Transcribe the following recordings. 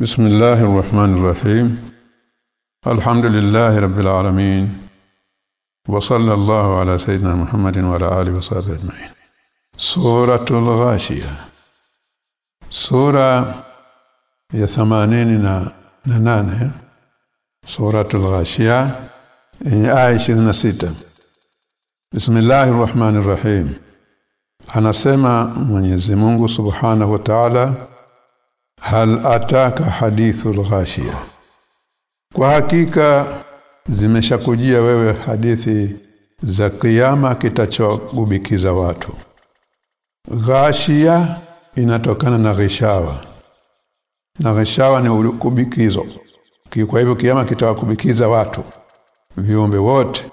بسم الله الرحمن الرحيم. الحمد لله رب العالمين. وصلى الله على سيدنا محمد وعلى آله وصحبه أجمعين. سورة الغاشية. سورة ya 88 suratul ghashia yenye aya 26 Bismillahir Rahmanir Rahim Anasema Mwenyezi Mungu Subhanahu wa Ta'ala hal ataka hadithul ghashia Kwa hakika zimeshakujia wewe hadithi za kiyama kitachogubikiza watu. Ghashia inatokana na ghishawa. Na ghishawa ni kubikizo kwa hivyo kiyama kitawakubikiza watu. Viumbe wote.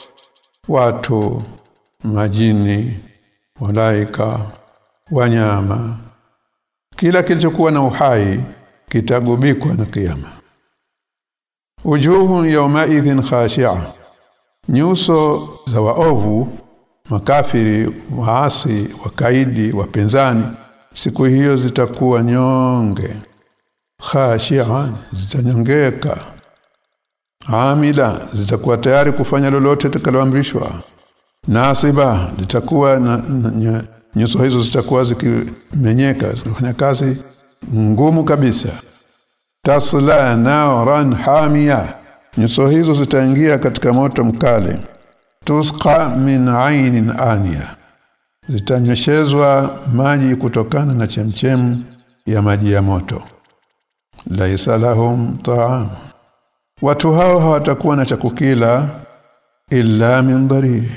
Watu majini malaika wanyama kila kilichokuwa na uhai kitagubikwa na kiyama. Ujuhu yawmaidhin khashi'a. Nyuso za waovu makafiri waasi wakaidi wapenzani siku hiyo zitakuwa nyonge. Khashi'a zitanyongeka. Amila zitakuwa tayari kufanya lolote litakaloamrishwa nasiba litakuwa na, na nyuso hizo zitakuwa zikimenyeka zikifanya kazi ngumu kabisa. Tasla naran hamia. Nyuso hizo zitaingia katika moto mkali. Tusqa min ainin ania. Zitanyeshezwa maji kutokana na chemchem ya maji ya moto. Laisa lahum ta'am. Watu hao hawatakuwa na chakukila illa min dari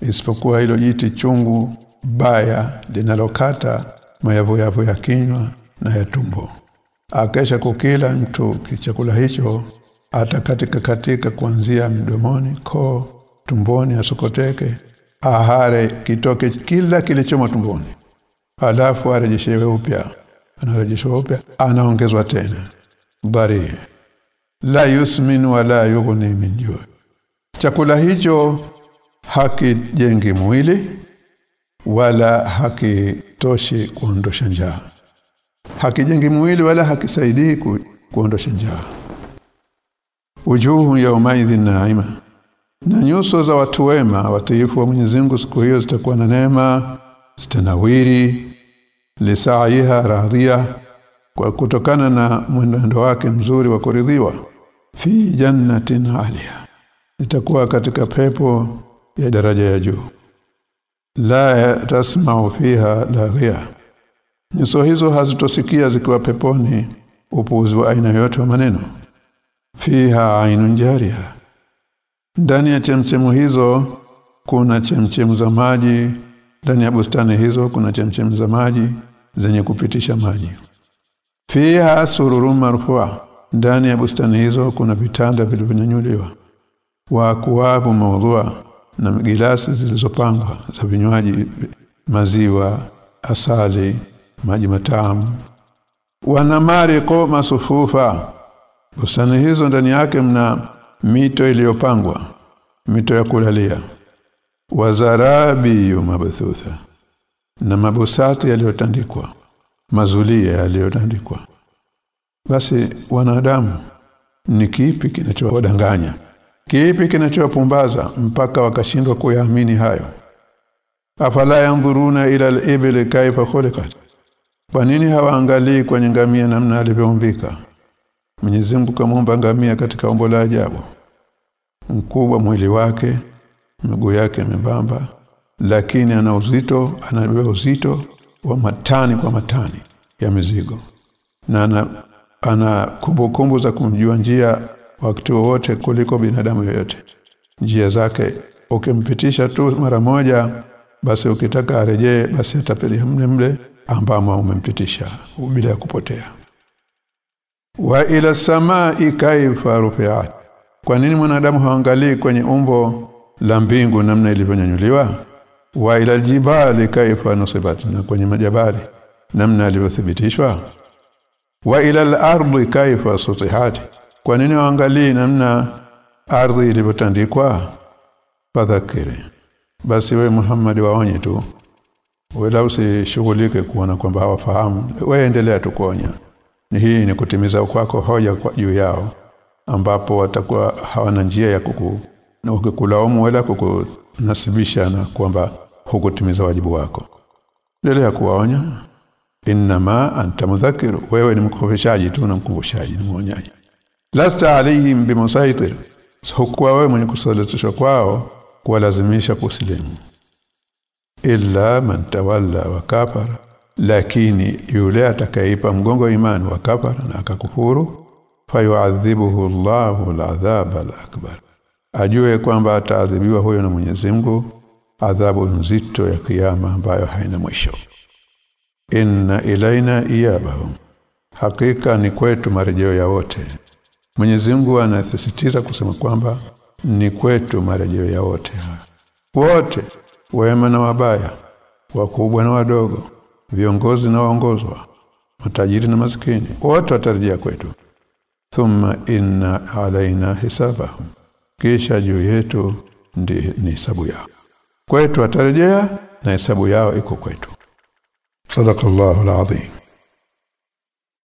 isipokuwa hilo jiti chungu baya linalokata mayavu yavu ya kinywa na ya tumbo. Akesha kukila mtu chakula hicho atakatika katika kuanzia mdomoni koo tumboni asokoteke ahare kitoke kila kilichomo tumboni. Alafu arejeshewe upya. Anarejeshwa upya anaongezwa tena. Bari la yusmin wala yughni min chakula hicho hakijengi mwili wala hakitoshi kuondosha njaa. Hakijengi mwili wala hakisaidii ku, kuondosha njaa. Ujuhu yaumaidhin naima. Na nyuso za watu wema watiifu wa Mwenyezi Mungu siku hiyo zitakuwa na neema zitanawiri. Lisaiha radhiya kwa kutokana na mwenendo wake mzuri wa kuridhiwa. Fi jannatin alia. Itakuwa katika pepo ya daraja ya juu la tasma'u fiha laghia nyuso hizo hazitosikia zikiwa peponi upuuzi wa aina yote wa maneno. Fiha ainun jaria ndani ya chemchemu hizo kuna chemchemu za maji ndani ya bustani hizo kuna chemchemu za maji zenye kupitisha maji. Fiha sururu marfua. Ndani ya bustani hizo kuna vitanda vilivyonyanyuliwa. Wa kuwabu maudhua na gilasi zilizopangwa za vinywaji maziwa asali maji matamu. Wana mariqo masufufa bustani hizo ndani yake mna mito iliyopangwa mito ya kulalia. Wazarabi mabthutha na mabusati yaliyotandikwa mazulia yaliyotandikwa. Basi wanadamu ni kipi kinachowadanganya kipi kinachowapumbaza mpaka wakashindwa kuyaamini hayo? Afala yanzuruna ila al-ibl kaifa khuliqat? Kwa nini hawaangalii kwenye ngamia namna alivyoumbika? Mwenyezi Mungu ngamia katika umbo la ajabu. Mkubwa mwili wake miguu yake membamba lakini ana uzito anabeba uzito wa matani kwa matani ya mizigo. Na ana ana kumbukumbu za kumjua njia wakati wowote kuliko binadamu yoyote. Njia zake ukimpitisha tu mara moja basi ukitaka arejee basi atapelia mle mle ambamo umempitisha bila ya kupotea. Wa ila samai kaifa rufiat. Kwa nini mwanadamu haangalii kwenye umbo la mbingu namna ilivyonyanyuliwa? Wa ila jibali kaifa nusibat na kwenye majabali namna alivyothibitishwa? Wa ila al-ardi kaifa sutihat kwa nini waangalie namna ardhi ilivyotandikwa? Fadhakiri. Basi we Muhammad waonye tu. Wala usishughulike kuona kwamba hawafahamu. Wewe endelea tu kuonya. Ni hii ni kutimiza kwako hoja kwa juu yao ambapo watakuwa hawana njia ya kuku na kukulaumu wala kukunasibisha na kwamba hukutimiza wajibu wako. Endelea kuwaonya. Inna ma anta mudhakkir wewe ni mkumbushaji tu na mkumbushaji ni mwonyaji lasta alaihim bimusaitir hukuwa wewe mwenye kusalitishwa kwao kuwalazimisha kusilimu. Illa man tawalla wa kafara. Lakini yule atakayeipa mgongo imani wa kafara na akakufuru fayuadhibuhu Allahu al'adhab al'akbar. Ajue kwamba ataadhibiwa huyo na Mwenyezi Mungu adhabu nzito ya kiyama ambayo haina mwisho. Inna ilaina iyabahum. Hakika ni kwetu marejeo ya wote Mwenyezi Mungu anasisitiza kusema kwamba ni kwetu marejeo ya wote. Wote wema na wabaya wakubwa na wadogo viongozi na waongozwa matajiri na maskini wote watarejea kwetu. Thumma inna alaina hisabahum. Kisha juu yetu ndi ni hisabu yao. Kwetu watarejea na hisabu yao iko kwetu. Sadaqallahu alazim